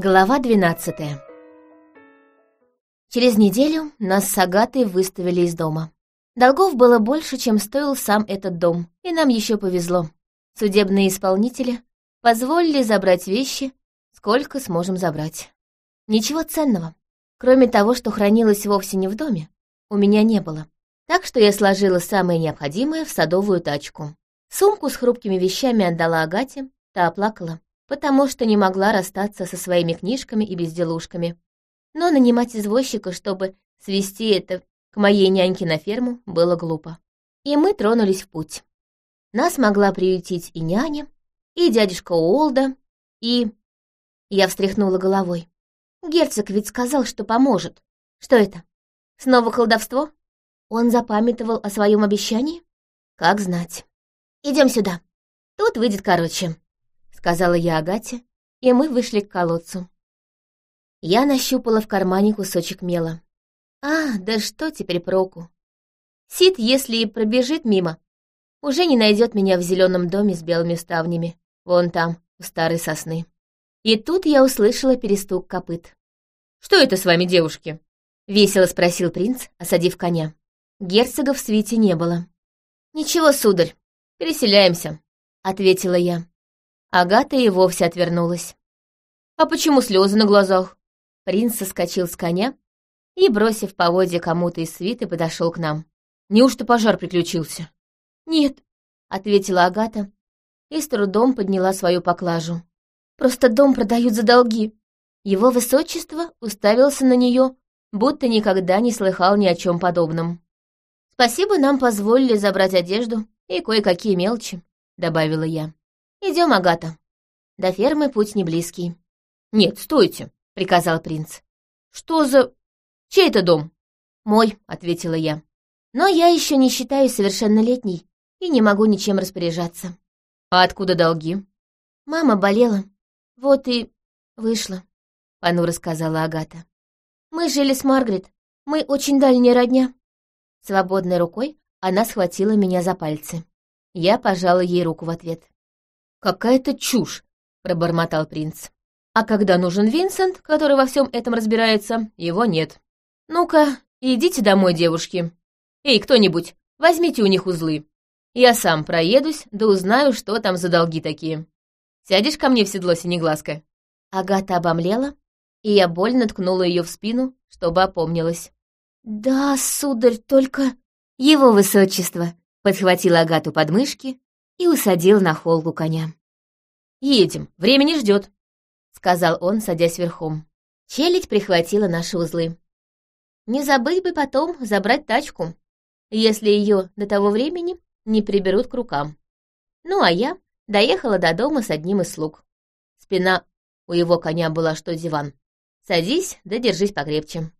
Глава 12 Через неделю нас с Агатой выставили из дома. Долгов было больше, чем стоил сам этот дом, и нам еще повезло. Судебные исполнители позволили забрать вещи, сколько сможем забрать. Ничего ценного, кроме того, что хранилось вовсе не в доме, у меня не было. Так что я сложила самое необходимое в садовую тачку. Сумку с хрупкими вещами отдала Агате, та оплакала потому что не могла расстаться со своими книжками и безделушками. Но нанимать извозчика, чтобы свести это к моей няньке на ферму, было глупо. И мы тронулись в путь. Нас могла приютить и няня, и дядюшка Уолда, и... Я встряхнула головой. Герцог ведь сказал, что поможет. Что это? Снова колдовство? Он запамятовал о своем обещании? Как знать. Идем сюда. Тут выйдет короче сказала я Агате, и мы вышли к колодцу. Я нащупала в кармане кусочек мела. А, да что теперь проку? Сид, если и пробежит мимо, уже не найдет меня в зеленом доме с белыми ставнями, вон там, у старой сосны. И тут я услышала перестук копыт. «Что это с вами, девушки?» — весело спросил принц, осадив коня. Герцога в свите не было. «Ничего, сударь, переселяемся», — ответила я. Агата и вовсе отвернулась. «А почему слезы на глазах?» Принц соскочил с коня и, бросив поводья кому-то из свиты, подошел к нам. «Неужто пожар приключился?» «Нет», — ответила Агата и с трудом подняла свою поклажу. «Просто дом продают за долги». Его высочество уставился на нее, будто никогда не слыхал ни о чем подобном. «Спасибо, нам позволили забрать одежду и кое-какие мелочи», — добавила я. Идем, Агата. До фермы путь не близкий. Нет, стойте, приказал принц. Что за... Чей это дом? Мой, ответила я. Но я еще не считаю совершеннолетней и не могу ничем распоряжаться. А откуда долги? Мама болела. Вот и вышла, понуро сказала Агата. Мы жили с Маргарет. Мы очень дальняя родня. Свободной рукой она схватила меня за пальцы. Я пожала ей руку в ответ. «Какая-то чушь!» — пробормотал принц. «А когда нужен Винсент, который во всем этом разбирается, его нет. Ну-ка, идите домой, девушки. Эй, кто-нибудь, возьмите у них узлы. Я сам проедусь, да узнаю, что там за долги такие. Сядешь ко мне в седло, синеглазка?» Агата обомлела, и я больно ткнула ее в спину, чтобы опомнилась. «Да, сударь, только...» «Его высочество!» — подхватила Агату под мышки и усадил на холку коня. «Едем, время не ждет», — сказал он, садясь верхом. Челядь прихватила наши узлы. «Не забыть бы потом забрать тачку, если ее до того времени не приберут к рукам». Ну, а я доехала до дома с одним из слуг. Спина у его коня была что диван. Садись, да держись покрепче.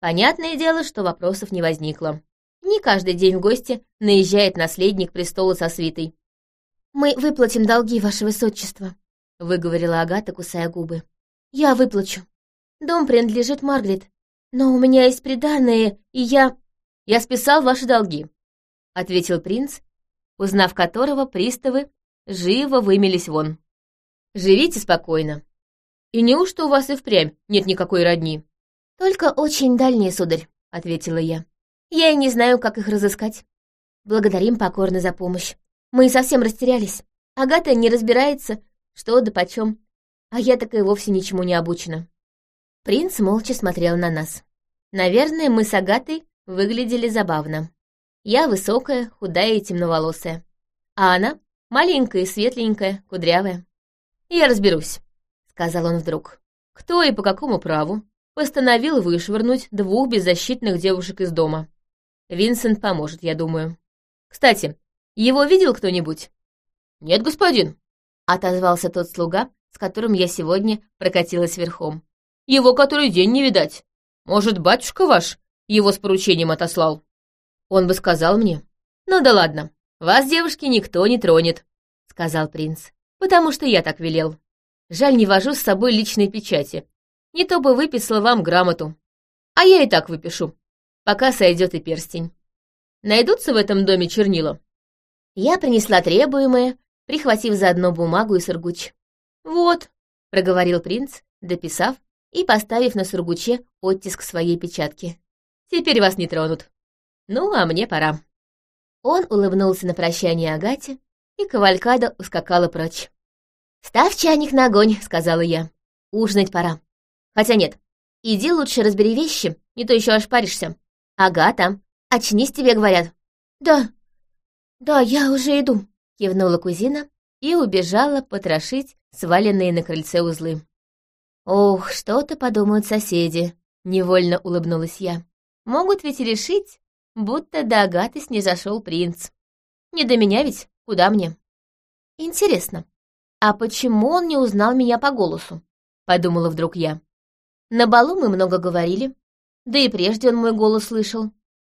Понятное дело, что вопросов не возникло. Не каждый день в гости наезжает наследник престола со свитой. «Мы выплатим долги, ваше высочество», — выговорила Агата, кусая губы. «Я выплачу. Дом принадлежит Маргарет, но у меня есть приданное, и я...» «Я списал ваши долги», — ответил принц, узнав которого приставы живо вымелись вон. «Живите спокойно. И неужто у вас и впрямь нет никакой родни?» «Только очень дальние, сударь», — ответила я. «Я и не знаю, как их разыскать. Благодарим покорно за помощь. Мы совсем растерялись. Агата не разбирается, что да почем, а я так и вовсе ничему не обучена. Принц молча смотрел на нас. Наверное, мы с Агатой выглядели забавно. Я высокая, худая и темноволосая. А она маленькая и светленькая, кудрявая. «Я разберусь», — сказал он вдруг. «Кто и по какому праву постановил вышвырнуть двух беззащитных девушек из дома? Винсент поможет, я думаю. Кстати, его видел кто-нибудь?» «Нет, господин», — отозвался тот слуга, с которым я сегодня прокатилась верхом. «Его который день не видать. Может, батюшка ваш его с поручением отослал?» Он бы сказал мне. «Ну да ладно, вас, девушки, никто не тронет», — сказал принц, «потому что я так велел. Жаль, не вожу с собой личной печати. Не то бы выписала вам грамоту. А я и так выпишу, пока сойдет и перстень. Найдутся в этом доме чернила?» Я принесла требуемое, прихватив заодно бумагу и сургуч. «Вот», — проговорил принц, дописав и поставив на сургуче оттиск своей печатки. «Теперь вас не тронут. Ну, а мне пора». Он улыбнулся на прощание Агате, и кавалькада ускакала прочь. «Ставь чайник на огонь», — сказала я. «Ужинать пора. Хотя нет, иди лучше разбери вещи, не то еще ошпаришься. Агата, очнись, тебе говорят». «Да, да, я уже иду», — кивнула кузина и убежала потрошить сваленные на крыльце узлы. «Ох, что-то подумают соседи», — невольно улыбнулась я. «Могут ведь решить, будто до Агаты снизошел принц. Не до меня ведь, куда мне?» «Интересно, а почему он не узнал меня по голосу?» — подумала вдруг я. «На балу мы много говорили, да и прежде он мой голос слышал.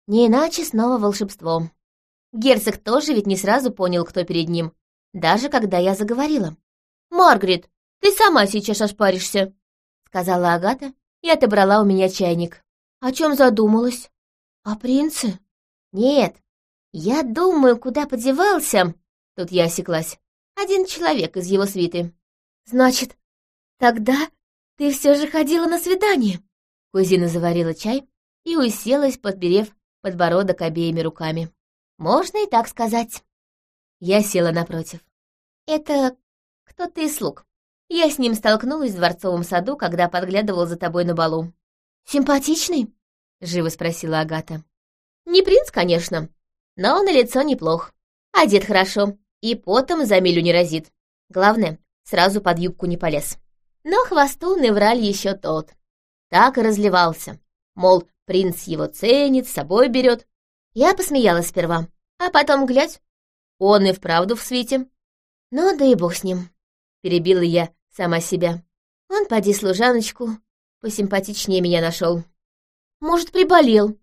Не иначе снова волшебство. Герцог тоже ведь не сразу понял, кто перед ним, даже когда я заговорила. «Маргарет, ты сама сейчас ошпаришься», — сказала Агата и отобрала у меня чайник. «О чем задумалась? О принце?» «Нет, я думаю, куда подевался...» Тут я осеклась. Один человек из его свиты. Значит, тогда ты все же ходила на свидание? Кузина заварила чай и уселась, подберев подбородок обеими руками. Можно и так сказать. Я села напротив. Это кто-то из слуг. Я с ним столкнулась в дворцовом саду, когда подглядывал за тобой на балу. «Симпатичный?» — живо спросила Агата. «Не принц, конечно, но на лицо неплох. Одет хорошо, и потом за милю не разит. Главное, сразу под юбку не полез. Но хвосту навраль еще тот. Так и разливался. Мол, принц его ценит, с собой берет. Я посмеялась сперва, а потом, глядь, он и вправду в свете. Ну да и бог с ним. Перебила я сама себя. Он, поди служаночку, посимпатичнее меня нашел. Может, приболел,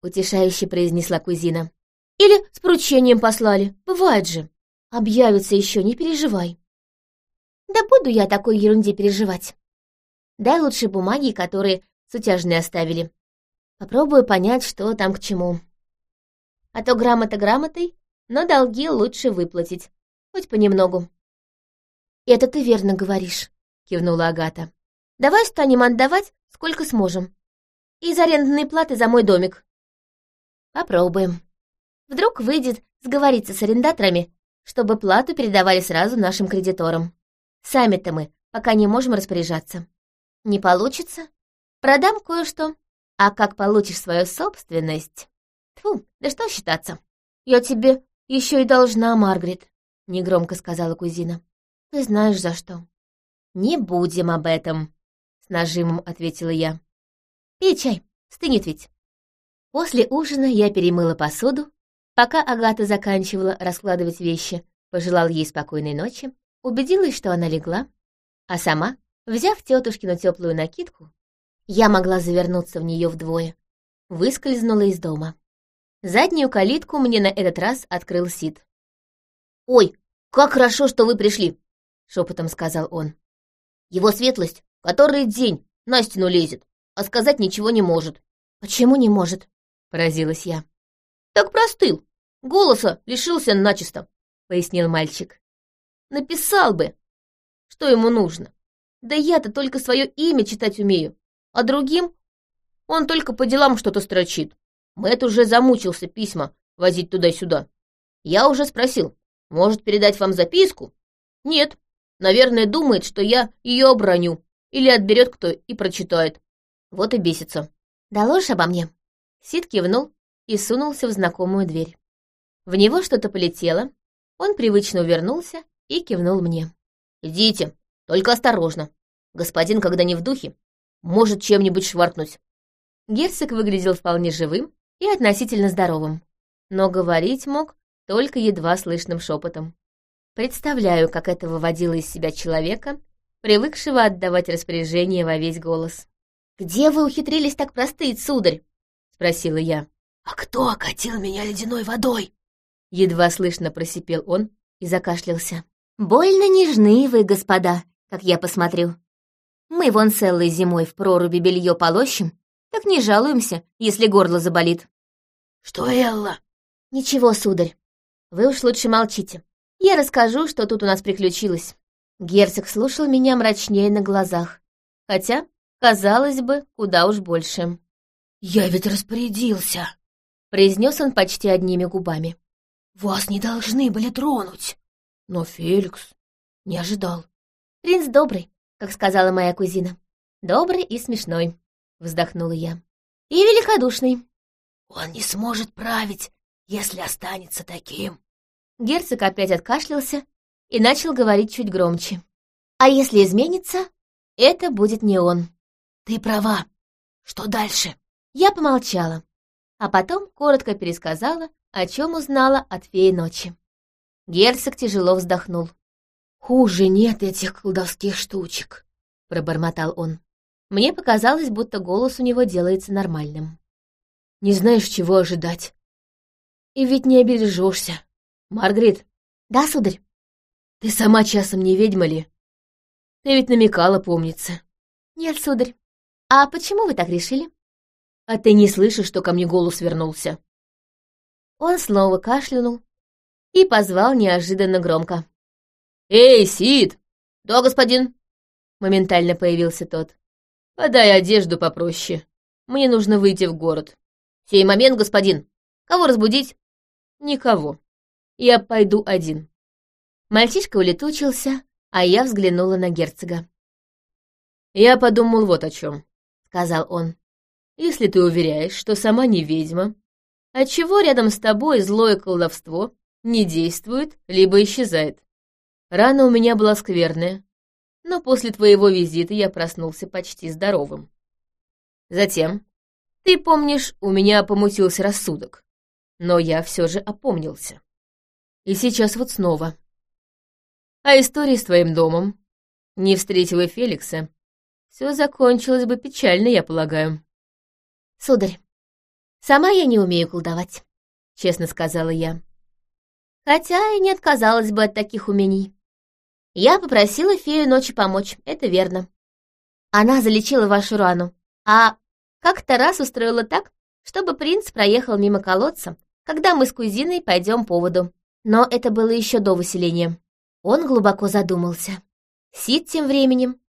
утешающе произнесла кузина. Или с поручением послали, бывает же. Объявится еще, не переживай. Да буду я такой ерунде переживать. Дай лучше бумаги, которые сутяжные оставили. Попробую понять, что там к чему. А то грамота грамотой, но долги лучше выплатить, хоть понемногу. «Это ты верно говоришь», — кивнула Агата. «Давай станем отдавать, сколько сможем. Из арендной платы за мой домик». «Попробуем. Вдруг выйдет сговориться с арендаторами чтобы плату передавали сразу нашим кредиторам. Сами-то мы пока не можем распоряжаться. Не получится? Продам кое-что. А как получишь свою собственность? Тьфу, да что считаться? Я тебе еще и должна, Маргарет, — негромко сказала кузина. Ты знаешь, за что. Не будем об этом, — с нажимом ответила я. Пей чай, стынет ведь. После ужина я перемыла посуду Пока Агата заканчивала раскладывать вещи, пожелал ей спокойной ночи, убедилась, что она легла, а сама, взяв тетушкину теплую накидку, я могла завернуться в нее вдвое, выскользнула из дома. Заднюю калитку мне на этот раз открыл Сид. «Ой, как хорошо, что вы пришли!» — шепотом сказал он. «Его светлость, который день на стену лезет, а сказать ничего не может». «Почему не может?» — поразилась я. «Так простыл. Голоса лишился начисто», — пояснил мальчик. «Написал бы, что ему нужно. Да я-то только свое имя читать умею, а другим он только по делам что-то строчит. Мэтт уже замучился письма возить туда-сюда. Я уже спросил, может передать вам записку? Нет, наверное, думает, что я ее оброню или отберет кто и прочитает. Вот и бесится. «Доложишь обо мне?» Сид кивнул и сунулся в знакомую дверь. В него что-то полетело, он привычно увернулся и кивнул мне. «Идите, только осторожно. Господин, когда не в духе, может чем-нибудь шваркнуть». Герцог выглядел вполне живым и относительно здоровым, но говорить мог только едва слышным шепотом. Представляю, как это выводило из себя человека, привыкшего отдавать распоряжение во весь голос. «Где вы ухитрились так простыть, сударь?» — спросила я. «А кто окатил меня ледяной водой?» Едва слышно просипел он и закашлялся. «Больно нежны вы, господа, как я посмотрю. Мы вон целой зимой в проруби белье полощем, так не жалуемся, если горло заболит». «Что, Элла?» «Ничего, сударь. Вы уж лучше молчите. Я расскажу, что тут у нас приключилось». Герцог слушал меня мрачнее на глазах. Хотя, казалось бы, куда уж больше. «Я ведь распорядился», — произнес он почти одними губами. «Вас не должны были тронуть». Но Феликс не ожидал. «Принц добрый, как сказала моя кузина. Добрый и смешной», — вздохнула я. «И великодушный». «Он не сможет править, если останется таким». Герцог опять откашлялся и начал говорить чуть громче. «А если изменится, это будет не он». «Ты права. Что дальше?» Я помолчала, а потом коротко пересказала, о чем узнала от феи ночи. Герцог тяжело вздохнул. «Хуже нет этих колдовских штучек», — пробормотал он. Мне показалось, будто голос у него делается нормальным. «Не знаешь, чего ожидать. И ведь не обережешься. Маргарет». «Да, сударь». «Ты сама часом не ведьма ли? Ты ведь намекала, помнится». «Нет, сударь. А почему вы так решили?» «А ты не слышишь, что ко мне голос вернулся?» Он снова кашлянул и позвал неожиданно громко. «Эй, Сид!» «Да, господин!» Моментально появился тот. «Подай одежду попроще. Мне нужно выйти в город». «Сей момент, господин! Кого разбудить?» «Никого. Я пойду один». Мальчишка улетучился, а я взглянула на герцога. «Я подумал вот о чем», — сказал он. «Если ты уверяешь, что сама не ведьма, отчего рядом с тобой злое колдовство не действует, либо исчезает? Рана у меня была скверная, но после твоего визита я проснулся почти здоровым. Затем, ты помнишь, у меня помутился рассудок, но я все же опомнился. И сейчас вот снова. А история с твоим домом? Не встретила Феликса, все закончилось бы печально, я полагаю. Сударь, сама я не умею колдовать, честно сказала я. Хотя и не отказалась бы от таких умений. Я попросила фею ночи помочь, это верно. Она залечила вашу рану, а как-то раз устроила так, чтобы принц проехал мимо колодца, когда мы с кузиной пойдем по воду. Но это было еще до выселения. Он глубоко задумался. Сид тем временем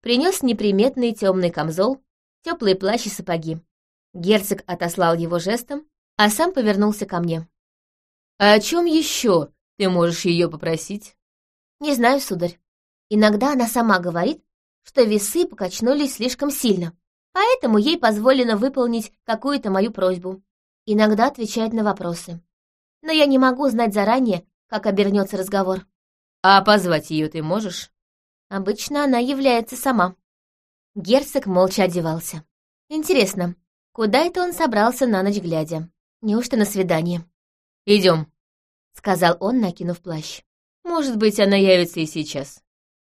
принес неприметный темный камзол, теплый плащ и сапоги. Герцог отослал его жестом, а сам повернулся ко мне. «А о чем еще ты можешь ее попросить?» «Не знаю, сударь. Иногда она сама говорит, что весы покачнулись слишком сильно, поэтому ей позволено выполнить какую-то мою просьбу. Иногда отвечает на вопросы. Но я не могу знать заранее, как обернется разговор». «А позвать ее ты можешь?» Обычно она является сама. Герцог молча одевался. Интересно, куда это он собрался на ночь глядя? Неужто на свидание? Идем, сказал он, накинув плащ. Может быть, она явится и сейчас.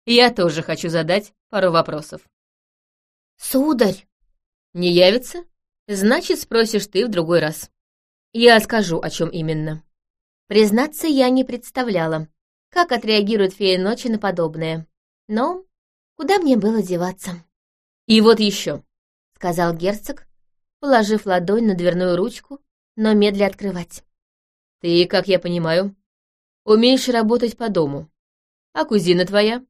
Я тоже хочу задать пару вопросов. Сударь! Не явится? Значит, спросишь ты в другой раз. Я скажу, о чем именно. Признаться, я не представляла, как отреагирует фея ночи на подобное. Но куда мне было деваться? «И вот еще», — сказал герцог, положив ладонь на дверную ручку, но медля открывать. «Ты, как я понимаю, умеешь работать по дому. А кузина твоя?»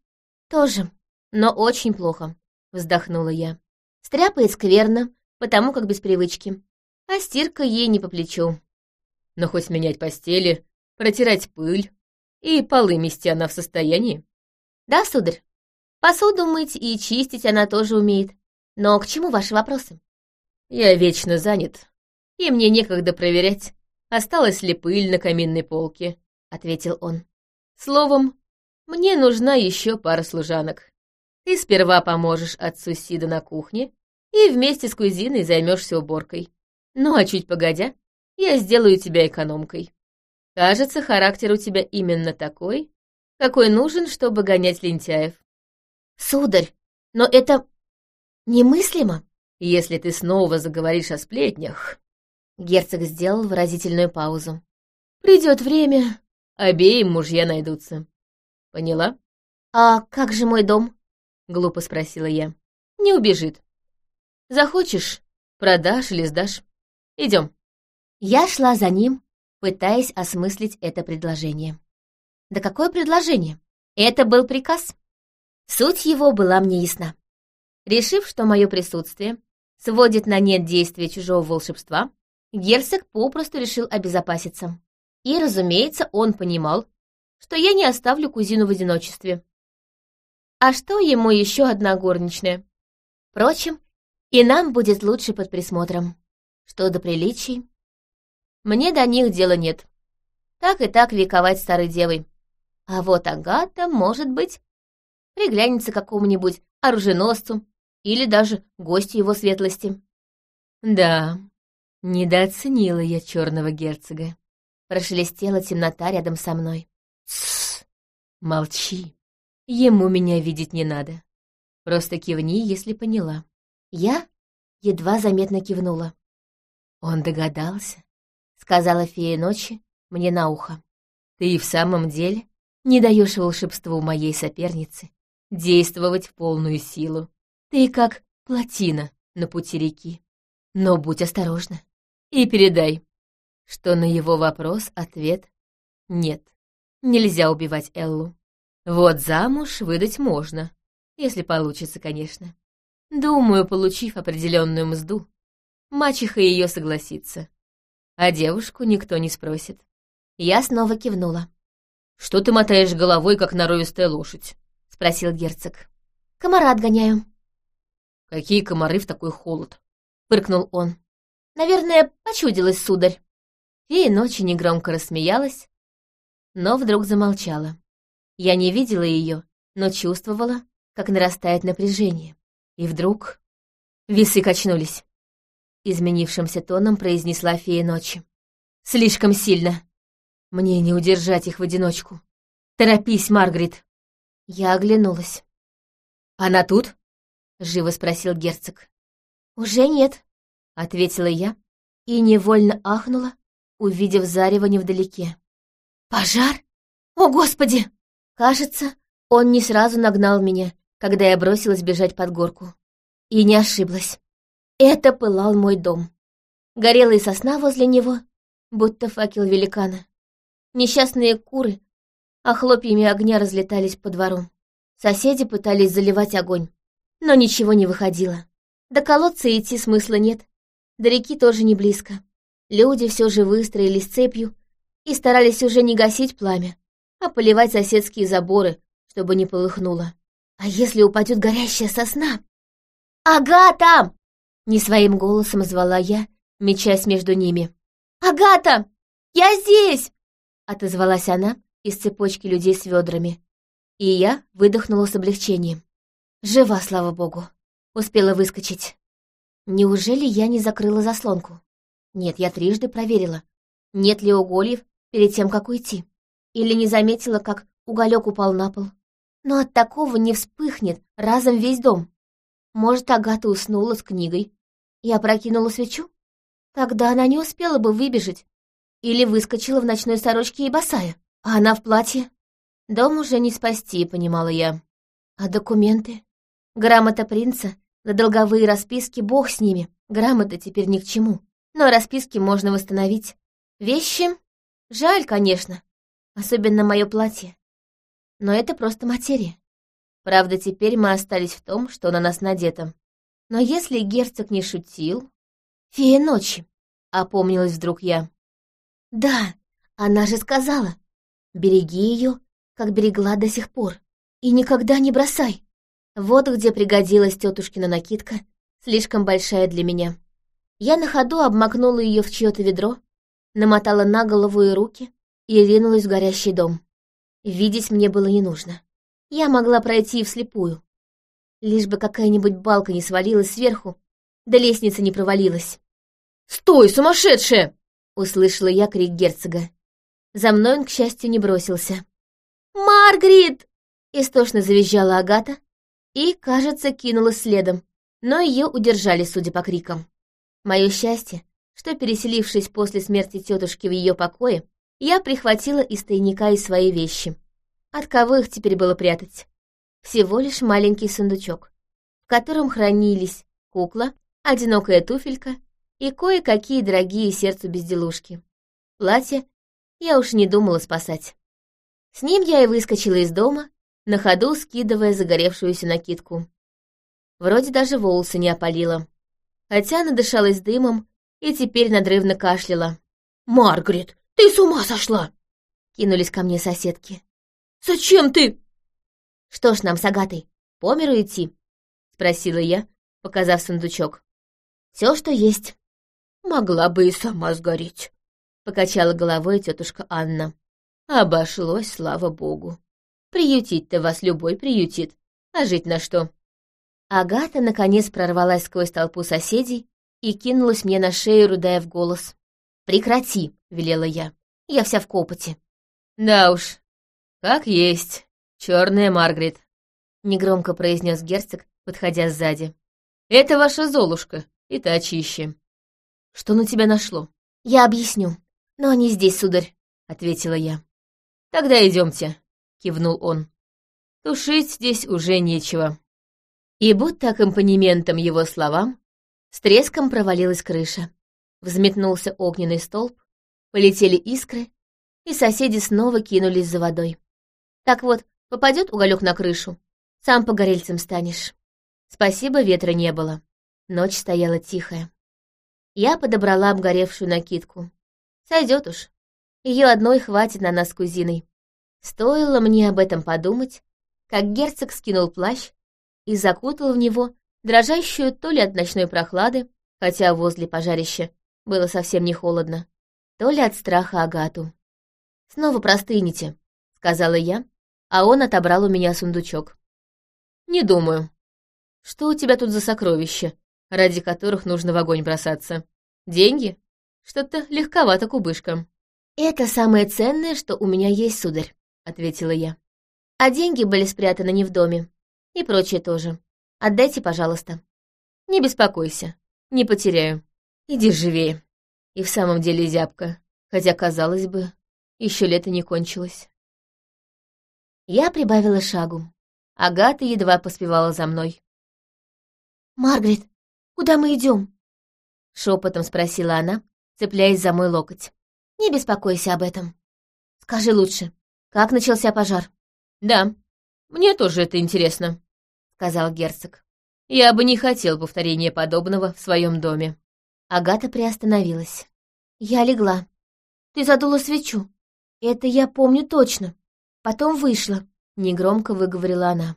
«Тоже, но очень плохо», — вздохнула я. «Стряпает скверно, потому как без привычки, а стирка ей не по плечу». «Но хоть менять постели, протирать пыль и полы мести она в состоянии?» «Да, сударь. Посуду мыть и чистить она тоже умеет. Но к чему ваши вопросы?» «Я вечно занят, и мне некогда проверять, осталась ли пыль на каминной полке», — ответил он. «Словом, мне нужна еще пара служанок. Ты сперва поможешь отцу Сида на кухне и вместе с кузиной займешься уборкой. Ну а чуть погодя, я сделаю тебя экономкой. Кажется, характер у тебя именно такой, какой нужен, чтобы гонять лентяев. Сударь, но это немыслимо. Если ты снова заговоришь о сплетнях... Герцог сделал выразительную паузу. Придет время, обеим мужья найдутся. Поняла? А как же мой дом? Глупо спросила я. Не убежит. Захочешь, продашь или сдашь. Идем. Я шла за ним, пытаясь осмыслить это предложение. Да какое предложение? Это был приказ. Суть его была мне ясна. Решив, что мое присутствие сводит на нет действие чужого волшебства, герцог попросту решил обезопаситься. И, разумеется, он понимал, что я не оставлю кузину в одиночестве. А что ему еще одна горничная? Впрочем, и нам будет лучше под присмотром. Что до приличий? Мне до них дела нет. Так и так вековать старой девой. А вот Агата, может быть, приглянется какому-нибудь оруженосцу или даже гостю его светлости. Да, недооценила я черного герцога. Прошелестела темнота рядом со мной. Тссс, молчи. Ему меня видеть не надо. Просто кивни, если поняла. Я едва заметно кивнула. Он догадался, сказала фея ночи мне на ухо. Ты и в самом деле не даешь волшебству моей сопернице действовать в полную силу. Ты как плотина на пути реки. Но будь осторожна и передай, что на его вопрос ответ «нет». Нельзя убивать Эллу. Вот замуж выдать можно, если получится, конечно. Думаю, получив определенную мзду, мачеха ее согласится. А девушку никто не спросит. Я снова кивнула. «Что ты мотаешь головой, как норовистая лошадь?» — спросил герцог. «Комара отгоняю». «Какие комары в такой холод?» — фыркнул он. «Наверное, почудилась, сударь». Фея ночи негромко рассмеялась, но вдруг замолчала. Я не видела ее, но чувствовала, как нарастает напряжение. И вдруг весы качнулись. Изменившимся тоном произнесла фея ночи. «Слишком сильно. Мне не удержать их в одиночку. Торопись, Маргарет!» Я оглянулась. «Она тут?» — живо спросил герцог. «Уже нет», — ответила я и невольно ахнула, увидев зарево невдалеке. «Пожар? О, Господи!» Кажется, он не сразу нагнал меня, когда я бросилась бежать под горку. И не ошиблась. Это пылал мой дом. Горела и сосна возле него, будто факел великана. Несчастные куры, а хлопьями огня разлетались по двору. Соседи пытались заливать огонь, но ничего не выходило. До колодца идти смысла нет, до реки тоже не близко. Люди все же выстроились цепью и старались уже не гасить пламя, а поливать соседские заборы, чтобы не полыхнуло. А если упадет горящая сосна? «Агата!» — не своим голосом звала я, мечась между ними. «Агата! Я здесь!» — отозвалась она из цепочки людей с ведрами. И я выдохнула с облегчением. Жива, слава богу. Успела выскочить. Неужели я не закрыла заслонку? Нет, я трижды проверила, нет ли угольев перед тем, как уйти. Или не заметила, как уголек упал на пол. Но от такого не вспыхнет разом весь дом. Может, Агата уснула с книгой и опрокинула свечу? Тогда она не успела бы выбежать. Или выскочила в ночной сорочке и босая. А она в платье. Дом уже не спасти, понимала я. А документы? Грамота принца, да долговые расписки, бог с ними. Грамота теперь ни к чему. Но расписки можно восстановить. Вещи? Жаль, конечно. Особенно мое платье. Но это просто материя. Правда, теперь мы остались в том, что на нас надето. Но если герцог не шутил... Фея ночи, опомнилась вдруг я. Да, она же сказала. Береги ее, как берегла до сих пор. И никогда не бросай. Вот где пригодилась тетушкина накидка, слишком большая для меня. Я на ходу обмакнула ее в чье-то ведро, намотала на голову и руки и ринулась в горящий дом. Видеть мне было не нужно. Я могла пройти вслепую. Лишь бы какая-нибудь балка не свалилась сверху, да лестница не провалилась. «Стой, сумасшедшая!» — услышала я крик герцога. За мной он, к счастью, не бросился. «Маргарет!» — истошно завизжала Агата и, кажется, кинулась следом, но ее удержали, судя по крикам. Мое счастье, что, переселившись после смерти тетушки в ее покое, я прихватила из тайника и свои вещи. От кого их теперь было прятать? Всего лишь маленький сундучок, в котором хранились кукла, одинокая туфелька и кое-какие дорогие сердцу безделушки. Платье я уж не думала спасать. С ним я и выскочила из дома, на ходу скидывая загоревшуюся накидку. Вроде даже волосы не опалила. Хотя надышалась дымом и теперь надрывно кашляла. «Маргарет, ты с ума сошла!» Кинулись ко мне соседки. «Зачем ты?» «Что ж нам с Агатой, по миру идти?» Спросила я, показав сундучок. Все, что есть. Могла бы и сама сгореть. Покачала головой тетушка Анна. Обошлось, слава богу. Приютить-то вас любой приютит. А жить на что? Агата наконец прорвалась сквозь толпу соседей и кинулась мне на шею, рудая в голос. «Прекрати!» — велела я. «Я вся в копоте». «Да уж, как есть, черная Маргарет», — негромко произнес герцог, подходя сзади. «Это ваша Золушка, и та чище». «Что на тебя нашло?» «Я объясню, но не здесь, сударь», — ответила я. «Тогда идемте», — кивнул он. «Тушить здесь уже нечего». И будто аккомпанементом его словам, с треском провалилась крыша. Взметнулся огненный столб, полетели искры, и соседи снова кинулись за водой. Так вот, попадет уголек на крышу, сам погорельцем станешь. Спасибо, ветра не было. Ночь стояла тихая. Я подобрала обгоревшую накидку. Сойдет уж. Ее одной хватит на нас с кузиной. Стоило мне об этом подумать, как герцог скинул плащ и закутал в него дрожащую то ли от ночной прохлады, хотя возле пожарища было совсем не холодно, то ли от страха Агату. «Снова простынете», — сказала я, а он отобрал у меня сундучок. «Не думаю. Что у тебя тут за сокровища, ради которых нужно в огонь бросаться? Деньги? Что-то легковато кубышка». «Это самое ценное, что у меня есть, сударь», — ответила я. «А деньги были спрятаны не в доме. И прочее тоже. Отдайте, пожалуйста». «Не беспокойся, не потеряю. Иди живее». И в самом деле зябко, хотя, казалось бы, еще лето не кончилось. Я прибавила шагу. Агата едва поспевала за мной. «Маргарет, куда мы идем? Шепотом спросила она, цепляясь за мой локоть. «Не беспокойся об этом. Скажи лучше, как начался пожар?» «Да, мне тоже это интересно», — сказал герцог. «Я бы не хотел повторения подобного в своем доме». Агата приостановилась. Я легла. Ты задула свечу. Это я помню точно. Потом вышла. Негромко выговорила она.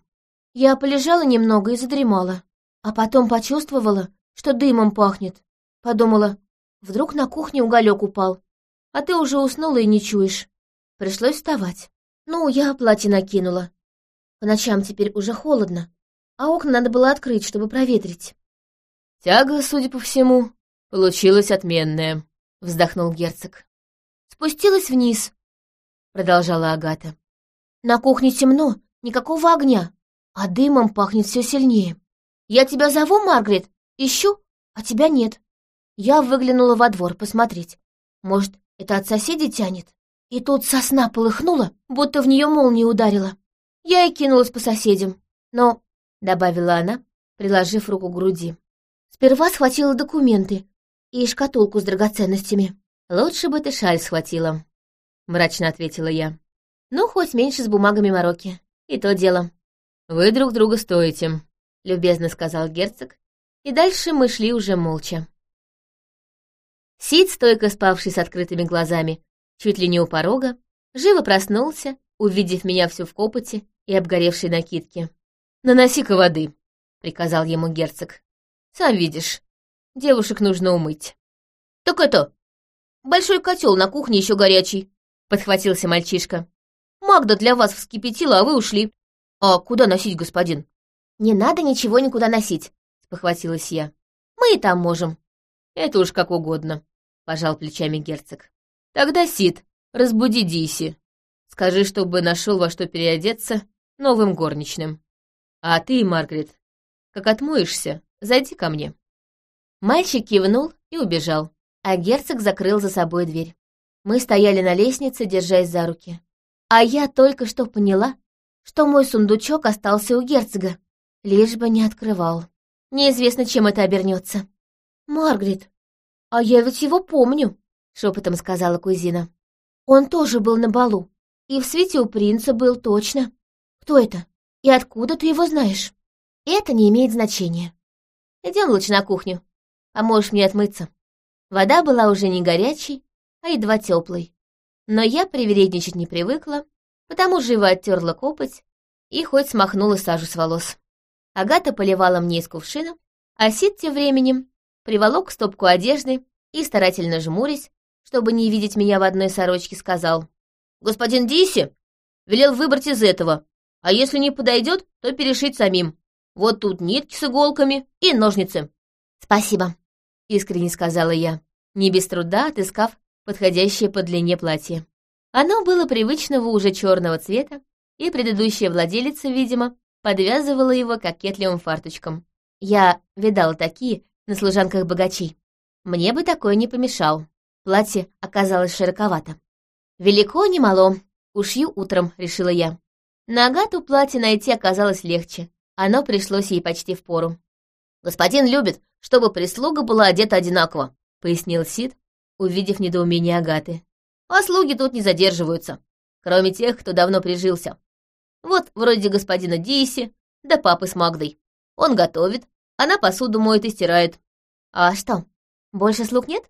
Я полежала немного и задремала. А потом почувствовала, что дымом пахнет. Подумала, вдруг на кухне уголек упал. А ты уже уснула и не чуешь. Пришлось вставать. Ну, я платье накинула. По ночам теперь уже холодно, а окна надо было открыть, чтобы проветрить. Тяга, судя по всему, «Получилось отменное», — вздохнул герцог. «Спустилась вниз», — продолжала Агата. «На кухне темно, никакого огня, а дымом пахнет все сильнее. Я тебя зову, Маргарет, ищу, а тебя нет. Я выглянула во двор посмотреть. Может, это от соседей тянет? И тут сосна полыхнула, будто в нее молния ударила. Я и кинулась по соседям. Но, — добавила она, приложив руку к груди, — сперва схватила документы, и шкатулку с драгоценностями. Лучше бы ты шаль схватила, — мрачно ответила я. Ну, хоть меньше с бумагами мороки. И то дело. Вы друг друга стоите, — любезно сказал герцог, и дальше мы шли уже молча. Сид, стойко спавший с открытыми глазами, чуть ли не у порога, живо проснулся, увидев меня всю в копоте и обгоревшей накидке. «Наноси-ка воды», — приказал ему герцог. «Сам видишь, Девушек нужно умыть. Так это, большой котел на кухне еще горячий, подхватился мальчишка. Магда для вас вскипятила, а вы ушли. А куда носить, господин? Не надо ничего никуда носить, спохватилась я. Мы и там можем. Это уж как угодно, пожал плечами герцог. Тогда, Сид, разбуди Диси. Скажи, чтобы нашел во что переодеться новым горничным. А ты, Маргарет, как отмоешься, зайди ко мне. Мальчик кивнул и убежал, а герцог закрыл за собой дверь. Мы стояли на лестнице, держась за руки. А я только что поняла, что мой сундучок остался у герцога, лишь бы не открывал. Неизвестно, чем это обернется. «Маргарет, а я ведь его помню», — шепотом сказала кузина. «Он тоже был на балу, и в свете у принца был точно. Кто это? И откуда ты его знаешь?» Это не имеет значения. Идем лучше на кухню. Поможешь мне отмыться. Вода была уже не горячей, а едва теплой. Но я привередничать не привыкла, потому живо оттерла копоть и хоть смахнула сажу с волос. Агата поливала мне из кувшина, а Сид тем временем приволок стопку одежды и, старательно жмурясь, чтобы не видеть меня в одной сорочке, сказал. «Господин Диси велел выбрать из этого, а если не подойдет, то перешить самим. Вот тут нитки с иголками и ножницы». «Спасибо», — искренне сказала я, не без труда отыскав подходящее по длине платье. Оно было привычного уже черного цвета, и предыдущая владелица, видимо, подвязывала его кокетливым фарточком. Я видала такие на служанках богачей. Мне бы такое не помешал. Платье оказалось широковато. Велико, не мало. Ушью утром, решила я. На Агату платье найти оказалось легче. Оно пришлось ей почти в пору. «Господин любит, чтобы прислуга была одета одинаково», — пояснил Сид, увидев недоумение Агаты. «А слуги тут не задерживаются, кроме тех, кто давно прижился. Вот вроде господина Диси, да папы с Магдой. Он готовит, она посуду моет и стирает. А что, больше слуг нет?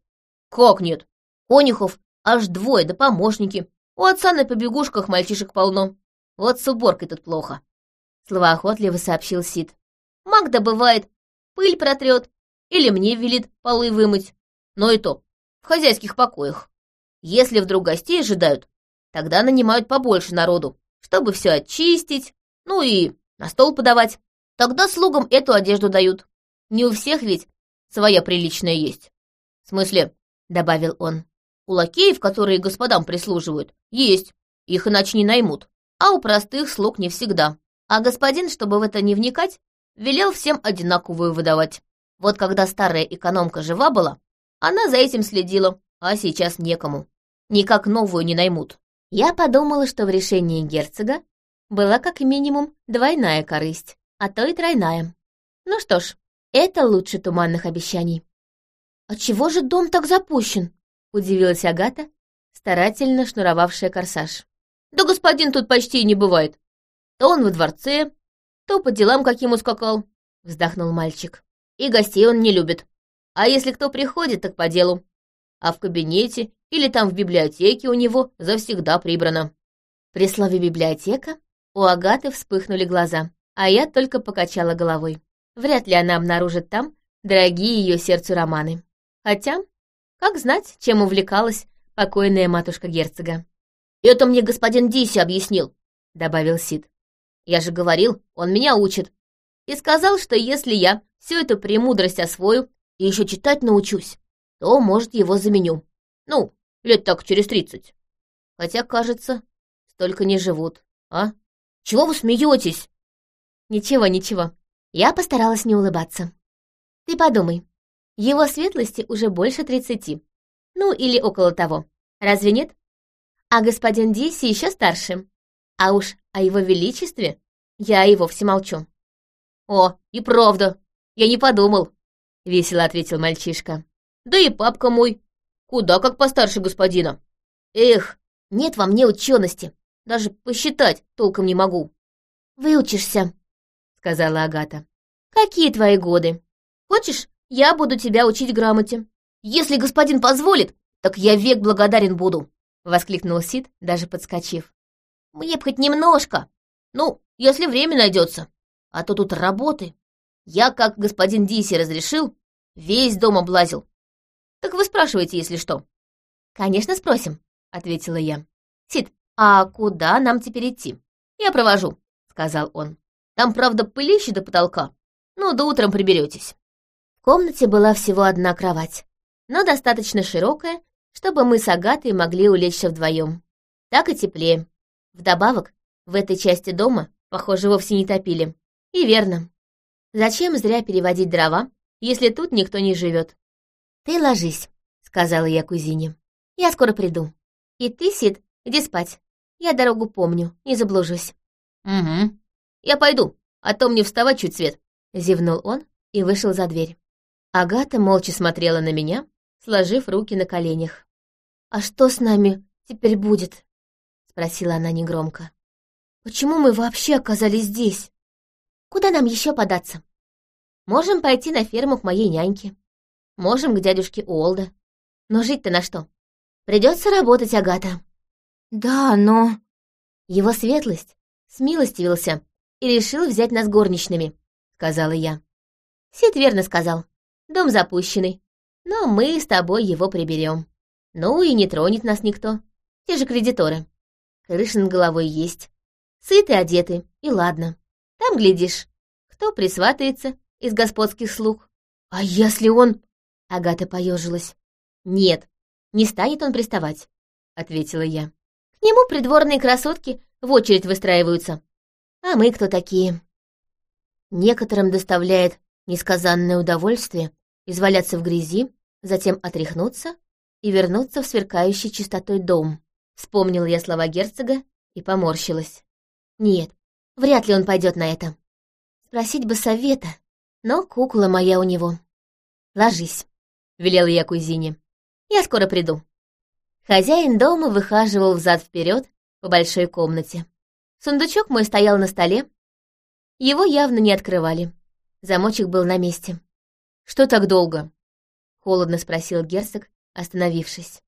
Как нет? Конюхов аж двое, да помощники. У отца на побегушках мальчишек полно. Вот с уборкой тут плохо. Словоохотливо сообщил Сид. Магда бывает, пыль протрет или мне велит полы вымыть. Но и то, в хозяйских покоях. Если вдруг гостей ожидают, тогда нанимают побольше народу, чтобы все очистить, ну и на стол подавать. Тогда слугам эту одежду дают. Не у всех ведь своя приличная есть. В смысле, — добавил он, — у лакеев, которые господам прислуживают, есть, их иначе не наймут, а у простых слуг не всегда. А господин, чтобы в это не вникать, велел всем одинаковую выдавать. Вот когда старая экономка жива была, она за этим следила, а сейчас некому. Никак новую не наймут. Я подумала, что в решении герцога была как минимум двойная корысть, а то и тройная. Ну что ж, это лучше туманных обещаний. «А чего же дом так запущен?» — удивилась Агата, старательно шнуровавшая корсаж. «Да господин тут почти не бывает. То он во дворце, то по делам каким ускакал», — вздохнул мальчик. «И гостей он не любит. А если кто приходит, так по делу. А в кабинете или там в библиотеке у него завсегда прибрано». При слове «библиотека» у Агаты вспыхнули глаза, а я только покачала головой. Вряд ли она обнаружит там дорогие ее сердцу романы. Хотя, как знать, чем увлекалась покойная матушка герцога. «Это мне господин Диси объяснил», — добавил Сид. «Я же говорил, он меня учит. И сказал, что если я всю эту премудрость освою и еще читать научусь, то, может, его заменю. Ну, лет так через тридцать. Хотя, кажется, столько не живут, а? Чего вы смеетесь? Ничего, ничего. Я постаралась не улыбаться. Ты подумай, его светлости уже больше тридцати. Ну, или около того. Разве нет? А господин Диси еще старше. А уж о его величестве я и вовсе молчу. «О, и правда, я не подумал», — весело ответил мальчишка. «Да и папка мой, куда как постарше господина. Эх, нет во мне учености, даже посчитать толком не могу». «Выучишься», — сказала Агата. «Какие твои годы? Хочешь, я буду тебя учить грамоте. Если господин позволит, так я век благодарен буду», — воскликнул Сид, даже подскочив. «Мне б хоть немножко. Ну, если время найдется. А то тут работы. Я, как господин Диси разрешил, весь дом облазил. Так вы спрашиваете, если что». «Конечно, спросим», — ответила я. «Сид, а куда нам теперь идти?» «Я провожу», — сказал он. «Там, правда, пылище до потолка, но до утром приберетесь» комнате была всего одна кровать, но достаточно широкая, чтобы мы с Агатой могли улечься вдвоем. Так и теплее. Вдобавок, в этой части дома, похоже, вовсе не топили. И верно. Зачем зря переводить дрова, если тут никто не живет? «Ты ложись», — сказала я кузине. «Я скоро приду. И ты, Сид, иди спать. Я дорогу помню, не заблужусь». «Угу. Я пойду, а то мне вставать чуть свет», — зевнул он и вышел за дверь. Агата молча смотрела на меня, сложив руки на коленях. «А что с нами теперь будет?» — спросила она негромко. «Почему мы вообще оказались здесь?» Куда нам еще податься? Можем пойти на ферму к моей няньке. Можем к дядюшке Уолда. Но жить-то на что? Придется работать, Агата. Да, но... Его светлость смилостивился и решил взять нас горничными, сказала я. Сид верно сказал. Дом запущенный, но мы с тобой его приберем. Ну и не тронет нас никто. Те же кредиторы. Крыша над головой есть. Сыты одеты, и ладно. Там, глядишь, кто присватается из господских слуг. А если он... Агата поежилась. Нет, не станет он приставать, ответила я. К нему придворные красотки в очередь выстраиваются. А мы кто такие? Некоторым доставляет несказанное удовольствие изваляться в грязи, затем отряхнуться и вернуться в сверкающий чистотой дом. Вспомнила я слова герцога и поморщилась. Нет, вряд ли он пойдет на это. Спросить бы совета, но кукла моя у него. Ложись, велела я кузине. Я скоро приду. Хозяин дома выхаживал взад вперед по большой комнате. Сундучок мой стоял на столе. Его явно не открывали. Замочек был на месте. «Что так долго?» — холодно спросил герцог, остановившись.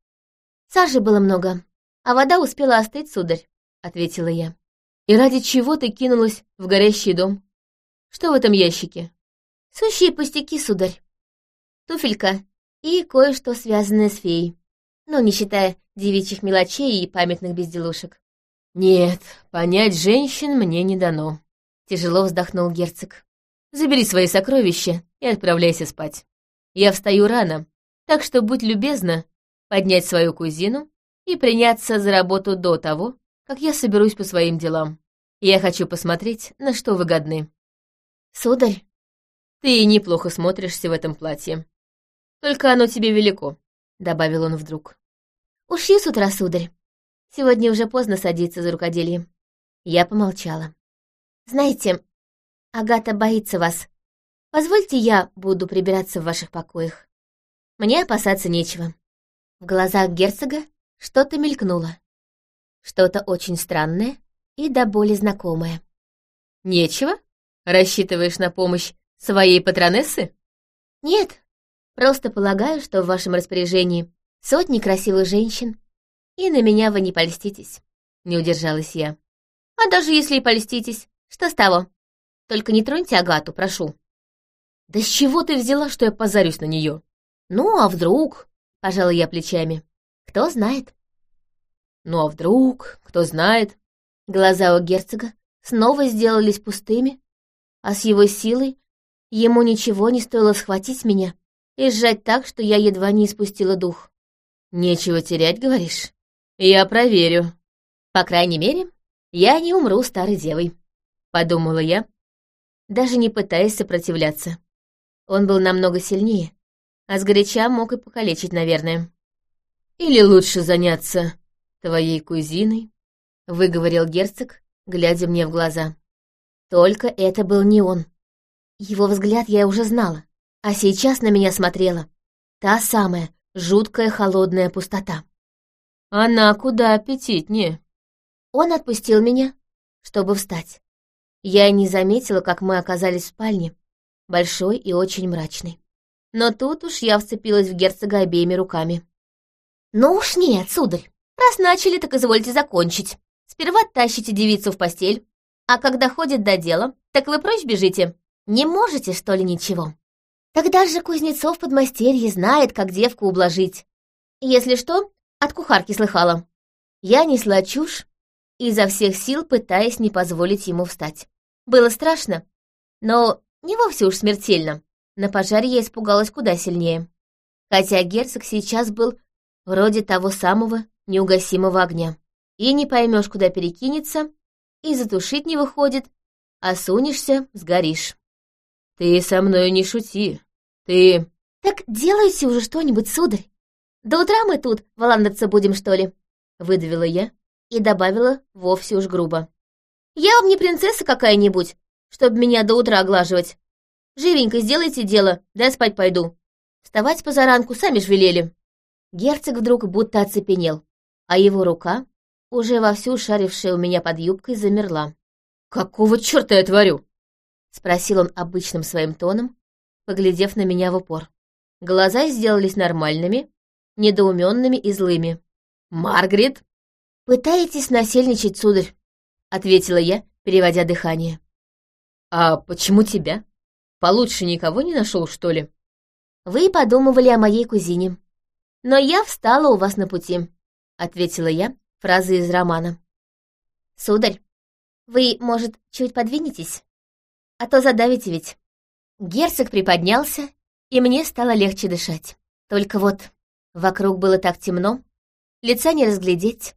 «Сажи было много, а вода успела остыть, сударь», — ответила я. «И ради чего ты кинулась в горящий дом? Что в этом ящике?» «Сущие пустяки, сударь. Туфелька и кое-что связанное с феей, ну, не считая девичьих мелочей и памятных безделушек». «Нет, понять женщин мне не дано», — тяжело вздохнул герцог. «Забери свои сокровища и отправляйся спать. Я встаю рано, так что будь любезна поднять свою кузину и приняться за работу до того, как я соберусь по своим делам. Я хочу посмотреть, на что вы годны. Сударь, ты неплохо смотришься в этом платье. Только оно тебе велико, — добавил он вдруг. Ушью с утра, сударь. Сегодня уже поздно садиться за рукоделие. Я помолчала. Знаете, Агата боится вас. Позвольте я буду прибираться в ваших покоях. Мне опасаться нечего. В глазах герцога что-то мелькнуло. Что-то очень странное и до боли знакомое. «Нечего? Рассчитываешь на помощь своей патронессы?» «Нет, просто полагаю, что в вашем распоряжении сотни красивых женщин, и на меня вы не польститесь», — не удержалась я. «А даже если и польститесь, что с того? Только не троньте Агату, прошу». «Да с чего ты взяла, что я позарюсь на нее? «Ну, а вдруг?» — пожала я плечами. «Кто знает?» «Ну, а вдруг? Кто знает?» Глаза у герцога снова сделались пустыми, а с его силой ему ничего не стоило схватить меня и сжать так, что я едва не испустила дух. «Нечего терять, говоришь? Я проверю». «По крайней мере, я не умру старой девой», — подумала я, даже не пытаясь сопротивляться. Он был намного сильнее, а сгоряча мог и покалечить, наверное. «Или лучше заняться твоей кузиной», — выговорил герцог, глядя мне в глаза. Только это был не он. Его взгляд я уже знала, а сейчас на меня смотрела. Та самая жуткая холодная пустота. Она куда аппетитнее. Он отпустил меня, чтобы встать. Я не заметила, как мы оказались в спальне, большой и очень мрачной. Но тут уж я вцепилась в герцога обеими руками. «Ну уж нет, сударь, раз начали, так извольте закончить. Сперва тащите девицу в постель, а когда ходит до дела, так вы прочь бежите. Не можете, что ли, ничего? Тогда же Кузнецов подмастерье знает, как девку ублажить. Если что, от кухарки слыхала. Я несла чушь, изо всех сил пытаясь не позволить ему встать. Было страшно, но не вовсе уж смертельно. На пожаре я испугалась куда сильнее. Хотя герцог сейчас был вроде того самого неугасимого огня. И не поймешь, куда перекинется, и затушить не выходит, а сунешься — сгоришь. «Ты со мной не шути. Ты...» «Так делайте уже что-нибудь, сударь. До утра мы тут валандаться будем, что ли?» Выдавила я и добавила вовсе уж грубо. «Я вам не принцесса какая-нибудь, чтобы меня до утра оглаживать. Живенько сделайте дело, да спать пойду. Вставать позаранку сами ж велели». Герцог вдруг будто оцепенел, а его рука, уже вовсю шарившая у меня под юбкой, замерла. «Какого черта я творю?» спросил он обычным своим тоном, поглядев на меня в упор. Глаза сделались нормальными, недоуменными и злыми. «Маргарет!» «Пытаетесь насельничать, сударь», — ответила я, переводя дыхание. «А почему тебя? Получше никого не нашел, что ли?» «Вы подумывали о моей кузине. Но я встала у вас на пути», — ответила я фразы из романа. «Сударь, вы, может, чуть подвинетесь? А то задавите ведь». Герцог приподнялся, и мне стало легче дышать. Только вот вокруг было так темно, лица не разглядеть,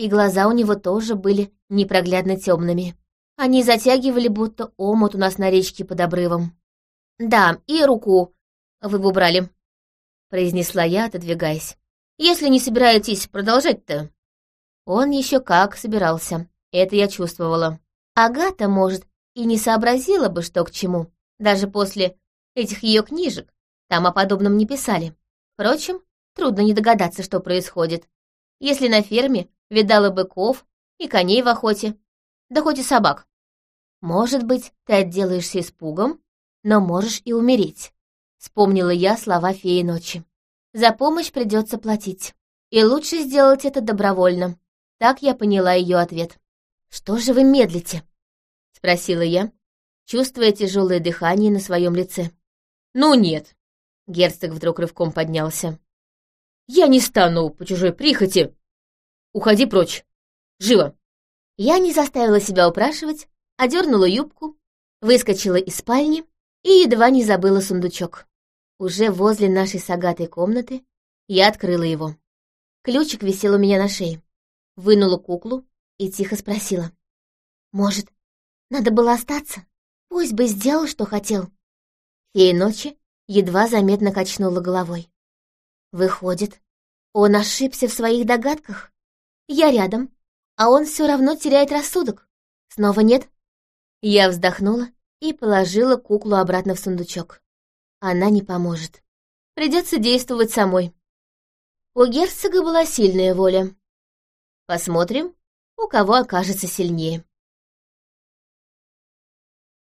и глаза у него тоже были непроглядно темными. Они затягивали, будто омут у нас на речке под обрывом. «Да, и руку вы бы убрали», — произнесла я, отодвигаясь. «Если не собираетесь продолжать-то». Он еще как собирался, это я чувствовала. Агата, может, и не сообразила бы, что к чему, даже после этих ее книжек, там о подобном не писали. Впрочем, трудно не догадаться, что происходит. Если на ферме видала быков и коней в охоте, да хоть и собак. Может быть, ты отделаешься испугом, но можешь и умереть. Вспомнила я слова феи ночи. За помощь придется платить. И лучше сделать это добровольно. Так я поняла ее ответ. «Что же вы медлите?» — спросила я, чувствуя тяжелое дыхание на своем лице. «Ну нет», — герцог вдруг рывком поднялся. «Я не стану по чужой прихоти. Уходи прочь. Живо!» Я не заставила себя упрашивать, одернула юбку, выскочила из спальни и едва не забыла сундучок. Уже возле нашей сагатой комнаты я открыла его. Ключик висел у меня на шее. Вынула куклу и тихо спросила. «Может, надо было остаться? Пусть бы сделал, что хотел». Фея ночи едва заметно качнула головой. Выходит, он ошибся в своих догадках? Я рядом, а он все равно теряет рассудок. Снова нет? Я вздохнула и положила куклу обратно в сундучок. Она не поможет. Придется действовать самой. У герцога была сильная воля. Посмотрим, у кого окажется сильнее.